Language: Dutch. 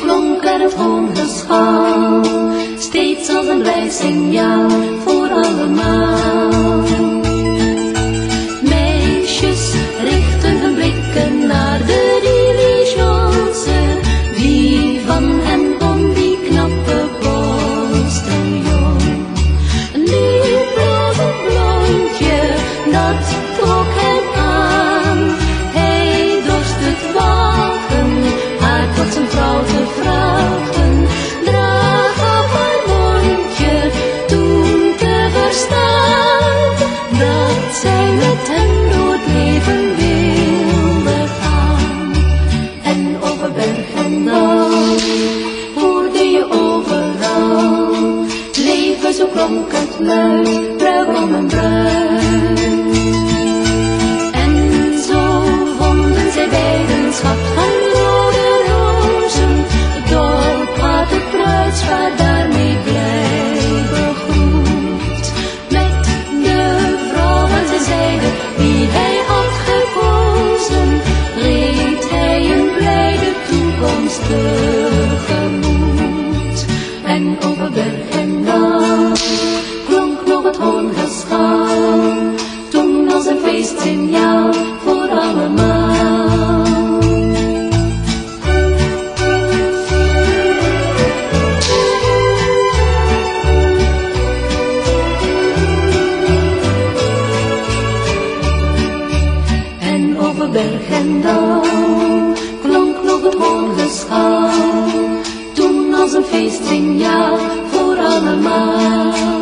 klonk er het schaal. steeds als een wijs signaal voor allemaal. Meisjes richten hun blikken naar de diligence, die van hen om die knappe postillon. Een het blondje, dat ក្នុងកាត់នៅព្រះបរមរា berg en dal klonk nog het hoorgeschal. Toen als een feestsignaal voor allemaal.